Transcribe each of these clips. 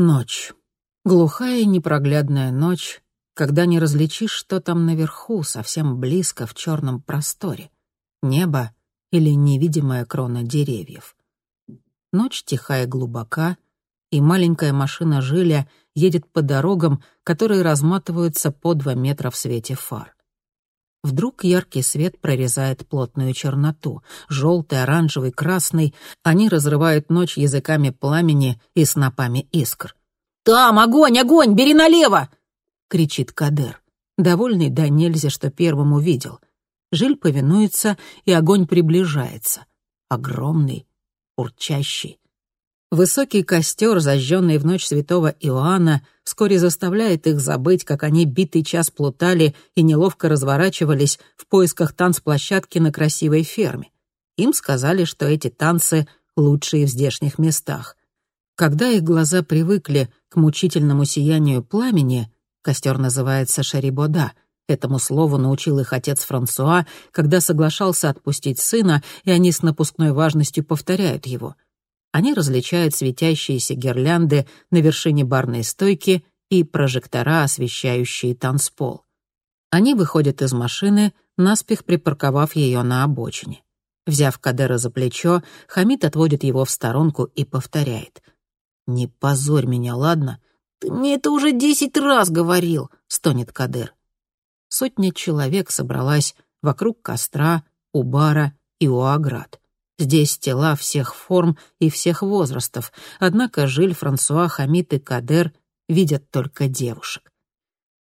Ночь. Глухая и непроглядная ночь, когда не различишь, что там наверху, совсем близко в черном просторе. Небо или невидимая крона деревьев. Ночь тихая глубока, и маленькая машина Жиля едет по дорогам, которые разматываются по два метра в свете фар. Вдруг яркий свет прорезает плотную черноту. Желтый, оранжевый, красный. Они разрывают ночь языками пламени и снопами искр. «Там, огонь, огонь, бери налево!» — кричит Кадер, довольный да нельзя, что первым увидел. Жиль повинуется, и огонь приближается. Огромный, урчащий. Высокий костер, зажженный в ночь святого Иоанна, вскоре заставляет их забыть, как они битый час плутали и неловко разворачивались в поисках танцплощадки на красивой ферме. Им сказали, что эти танцы лучшие в здешних местах. Когда их глаза привыкли к мучительному сиянию пламени, костер называется Шарибода, этому слову научил их отец Франсуа, когда соглашался отпустить сына, и они с напускной важностью повторяют его — они различают светящиеся гирлянды на вершине барной стойки и прожектора, освещающие танцпол. Они выходят из машины, наспех припарковав ее на обочине. Взяв Кадера за плечо, Хамид отводит его в сторонку и повторяет. «Не позорь меня, ладно? Ты мне это уже десять раз говорил», — стонет Кадер. Сотня человек собралась вокруг костра, у бара и у оград. Здесь тела всех форм и всех возрастов, однако Жиль, Франсуа, Хамид и Кадер видят только девушек.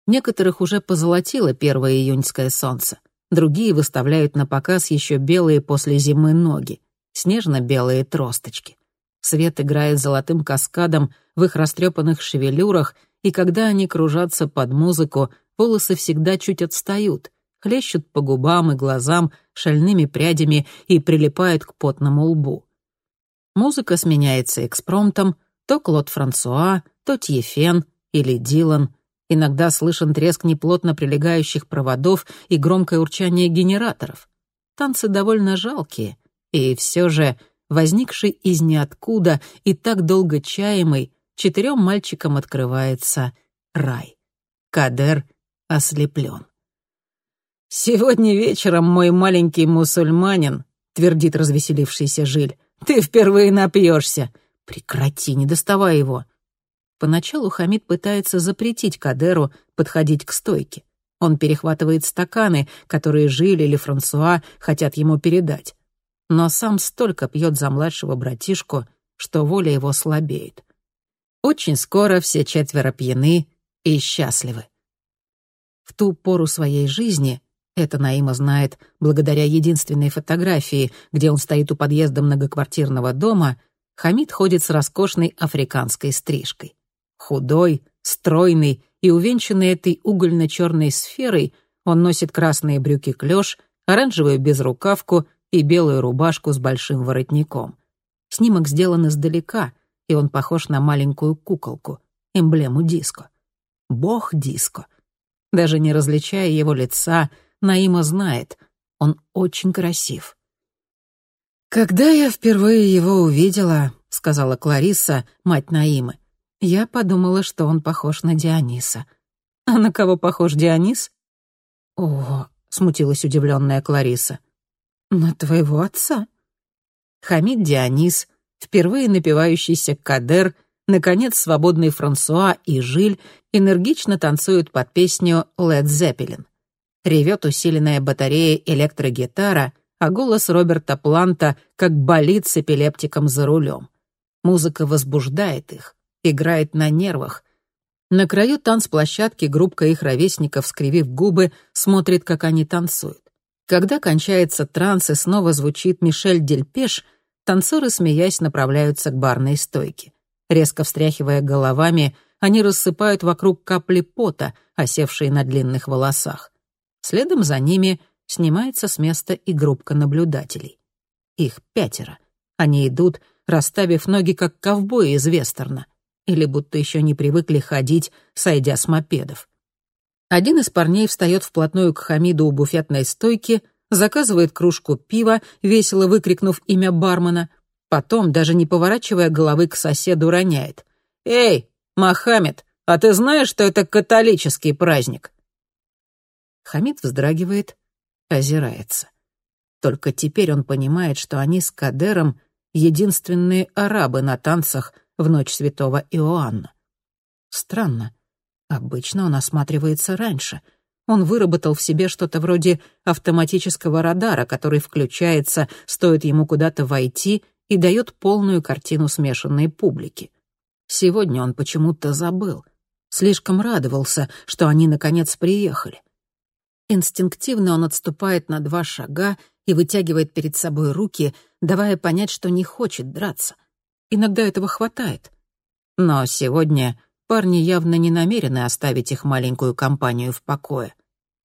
Некоторых уже позолотило первое июньское солнце, другие выставляют на показ еще белые после зимы ноги, снежно-белые тросточки. Свет играет золотым каскадом в их растрепанных шевелюрах, и когда они кружатся под музыку, волосы всегда чуть отстают, хлещут по губам и глазам шальными прядями и прилипают к потному лбу. Музыка сменяется экспромтом, то Клод Франсуа, то Тьефен или Дилан. Иногда слышен треск неплотно прилегающих проводов и громкое урчание генераторов. Танцы довольно жалкие, и все же возникший из ниоткуда и так долго чаемый, четырем мальчикам открывается рай. Кадер ослеплен. «Сегодня вечером мой маленький мусульманин», — твердит развеселившийся Жиль, — «ты впервые напьешься. Прекрати, не доставай его». Поначалу Хамид пытается запретить Кадеру подходить к стойке. Он перехватывает стаканы, которые Жиль или Франсуа хотят ему передать. Но сам столько пьет за младшего братишку, что воля его слабеет. Очень скоро все четверо пьяны и счастливы. В ту пору своей жизни это Наима знает благодаря единственной фотографии, где он стоит у подъезда многоквартирного дома, Хамид ходит с роскошной африканской стрижкой. Худой, стройный и увенчанный этой угольно-черной сферой, он носит красные брюки-клёш, оранжевую безрукавку и белую рубашку с большим воротником. Снимок сделан издалека, и он похож на маленькую куколку, эмблему диско. Бог диско. Даже не различая его лица — Наима знает, он очень красив. «Когда я впервые его увидела», — сказала Клариса, мать Наимы, я подумала, что он похож на Диониса. «А на кого похож Дионис?» «О», — смутилась удивленная Клариса, — «на твоего отца». Хамид Дионис, впервые напивающийся Кадер, наконец, свободный Франсуа и Жиль энергично танцуют под песню «Лед Зеппелин» ревет усиленная батарея электрогитара, а голос Роберта Планта как болит с эпилептиком за рулем. Музыка возбуждает их, играет на нервах. На краю танцплощадки группка их ровесников, скривив губы, смотрит, как они танцуют. Когда кончается транс и снова звучит Мишель Дельпеш, танцоры, смеясь, направляются к барной стойке. Резко встряхивая головами, они рассыпают вокруг капли пота, осевшие на длинных волосах. Следом за ними снимается с места и группка наблюдателей. Их пятеро. Они идут, расставив ноги, как ковбои из вестерна, или будто еще не привыкли ходить, сойдя с мопедов. Один из парней встает вплотную к Хамиду у буфетной стойки, заказывает кружку пива, весело выкрикнув имя бармена, потом, даже не поворачивая головы к соседу, роняет. «Эй, «Мохаммед, а ты знаешь, что это католический праздник?» Хамид вздрагивает, озирается. Только теперь он понимает, что они с Кадером единственные арабы на танцах в ночь святого Иоанна. Странно. Обычно он осматривается раньше. Он выработал в себе что-то вроде автоматического радара, который включается, стоит ему куда-то войти, и дает полную картину смешанной публики. Сегодня он почему-то забыл. Слишком радовался, что они, наконец, приехали. Инстинктивно он отступает на два шага и вытягивает перед собой руки, давая понять, что не хочет драться. Иногда этого хватает. Но сегодня парни явно не намерены оставить их маленькую компанию в покое.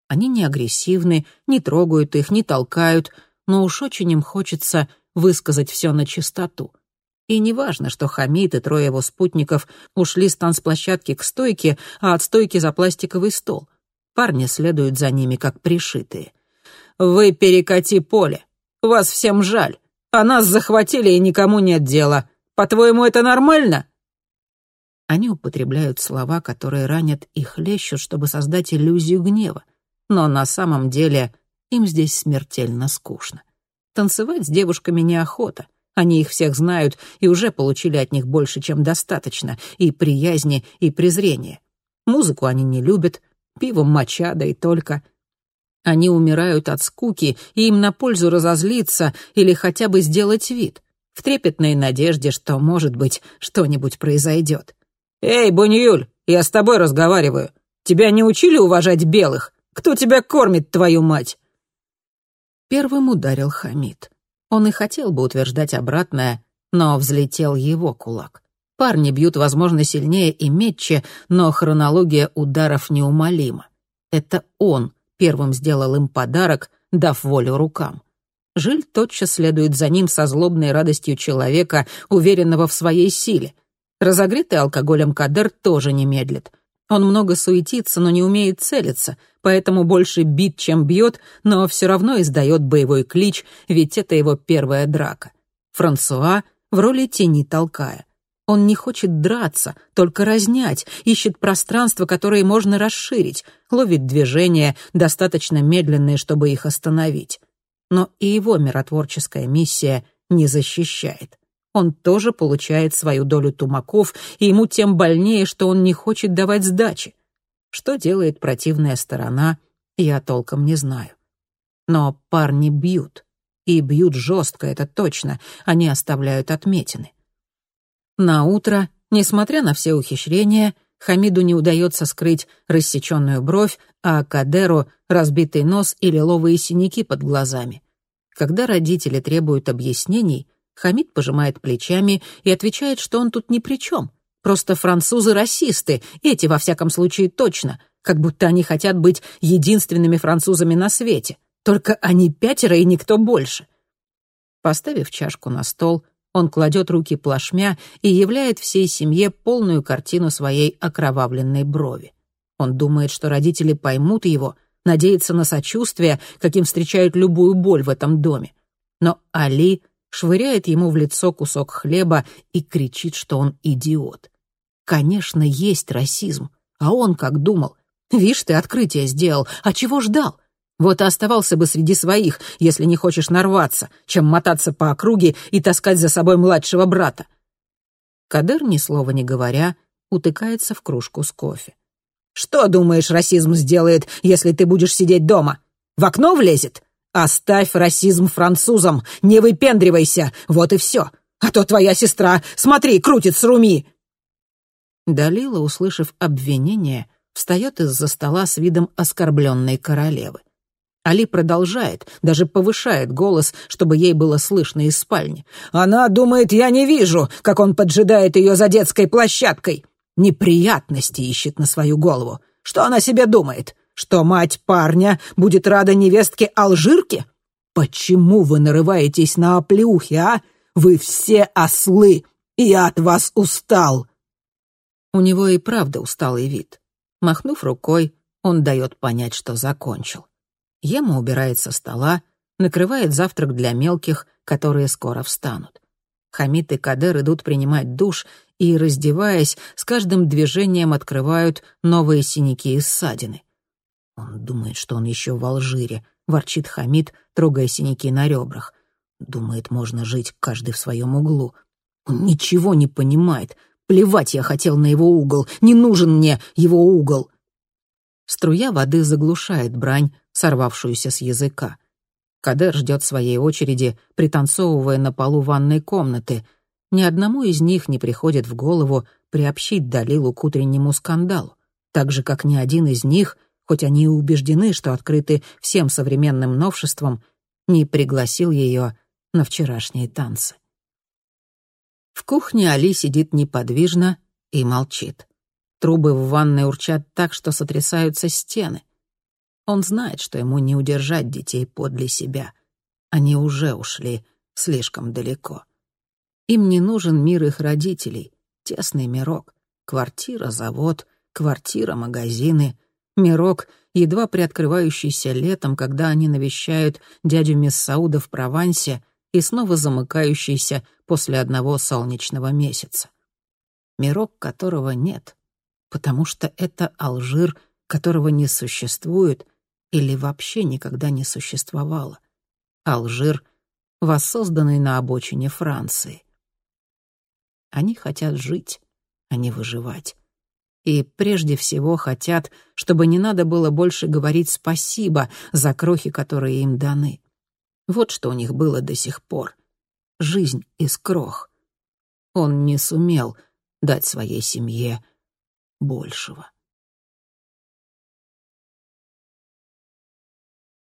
Они не агрессивны, не трогают их, не толкают, но уж очень им хочется высказать все на чистоту. И неважно, что Хамид и трое его спутников ушли с танцплощадки к стойке, а от стойки за пластиковый стол. Парни следуют за ними, как пришитые. «Вы перекати поле. Вас всем жаль. А нас захватили, и никому нет дела. По-твоему, это нормально?» Они употребляют слова, которые ранят и хлещут, чтобы создать иллюзию гнева. Но на самом деле им здесь смертельно скучно. Танцевать с девушками неохота. Они их всех знают и уже получили от них больше, чем достаточно, и приязни, и презрения. Музыку они не любят, пивом моча, да и только. Они умирают от скуки, и им на пользу разозлиться или хотя бы сделать вид, в трепетной надежде, что, может быть, что-нибудь произойдет. «Эй, Буньюль, я с тобой разговариваю. Тебя не учили уважать белых? Кто тебя кормит, твою мать?» Первым ударил Хамид. Он и хотел бы утверждать обратное, но взлетел его кулак. Парни бьют, возможно, сильнее и метче, но хронология ударов неумолима. Это он первым сделал им подарок, дав волю рукам. Жиль тотчас следует за ним со злобной радостью человека, уверенного в своей силе. Разогретый алкоголем Кадер тоже не медлит. Он много суетится, но не умеет целиться, поэтому больше бит, чем бьет, но все равно издает боевой клич, ведь это его первая драка. Франсуа в роли тени толкая. Он не хочет драться, только разнять, ищет пространство, которое можно расширить, ловит движения, достаточно медленные, чтобы их остановить. Но и его миротворческая миссия не защищает. Он тоже получает свою долю тумаков, и ему тем больнее, что он не хочет давать сдачи. Что делает противная сторона, я толком не знаю. Но парни бьют. И бьют жестко, это точно. Они оставляют отметины. На утро, несмотря на все ухищрения, Хамиду не удается скрыть рассеченную бровь, а Кадеру — разбитый нос и лиловые синяки под глазами. Когда родители требуют объяснений, Хамид пожимает плечами и отвечает, что он тут ни при чем. Просто французы расисты, эти, во всяком случае, точно, как будто они хотят быть единственными французами на свете. Только они пятеро и никто больше. Поставив чашку на стол, он кладет руки плашмя и являет всей семье полную картину своей окровавленной брови. Он думает, что родители поймут его, надеется на сочувствие, каким встречают любую боль в этом доме. Но Али швыряет ему в лицо кусок хлеба и кричит, что он идиот. Конечно, есть расизм, а он как думал. Вишь, ты открытие сделал, а чего ждал? Вот и оставался бы среди своих, если не хочешь нарваться, чем мотаться по округе и таскать за собой младшего брата. Кадыр, ни слова не говоря, утыкается в кружку с кофе. «Что, думаешь, расизм сделает, если ты будешь сидеть дома? В окно влезет? Оставь расизм французам, не выпендривайся, вот и все. А то твоя сестра, смотри, крутит с руми!» Далила, услышав обвинение, встает из-за стола с видом оскорбленной королевы. Али продолжает, даже повышает голос, чтобы ей было слышно из спальни. «Она думает, я не вижу, как он поджидает ее за детской площадкой. Неприятности ищет на свою голову. Что она себе думает? Что мать парня будет рада невестке Алжирке? Почему вы нарываетесь на оплеухи, а? Вы все ослы, и я от вас устал!» У него и правда усталый вид. Махнув рукой, он дает понять, что закончил. Ема убирает со стола, накрывает завтрак для мелких, которые скоро встанут. Хамид и Кадер идут принимать душ, и, раздеваясь, с каждым движением открывают новые синяки и ссадины. Он думает, что он еще в Алжире, ворчит Хамид, трогая синяки на ребрах. Думает, можно жить каждый в своем углу. Он ничего не понимает. Плевать я хотел на его угол. Не нужен мне его угол. Струя воды заглушает брань, сорвавшуюся с языка. Кадер ждет своей очереди, пританцовывая на полу ванной комнаты — ни одному из них не приходит в голову приобщить Далилу к утреннему скандалу, так же, как ни один из них, хоть они и убеждены, что открыты всем современным новшествам, не пригласил ее на вчерашние танцы. В кухне Али сидит неподвижно и молчит. Трубы в ванной урчат так, что сотрясаются стены. Он знает, что ему не удержать детей подле себя. Они уже ушли слишком далеко. Им не нужен мир их родителей, тесный мирок. Квартира, завод, квартира, магазины. Мирок, едва приоткрывающийся летом, когда они навещают дядю Мессауда в Провансе и снова замыкающийся после одного солнечного месяца. Мирок, которого нет, потому что это Алжир, которого не существует или вообще никогда не существовало. Алжир, воссозданный на обочине Франции. Они хотят жить, а не выживать. И прежде всего хотят, чтобы не надо было больше говорить спасибо за крохи, которые им даны. Вот что у них было до сих пор. Жизнь из крох. Он не сумел дать своей семье большего.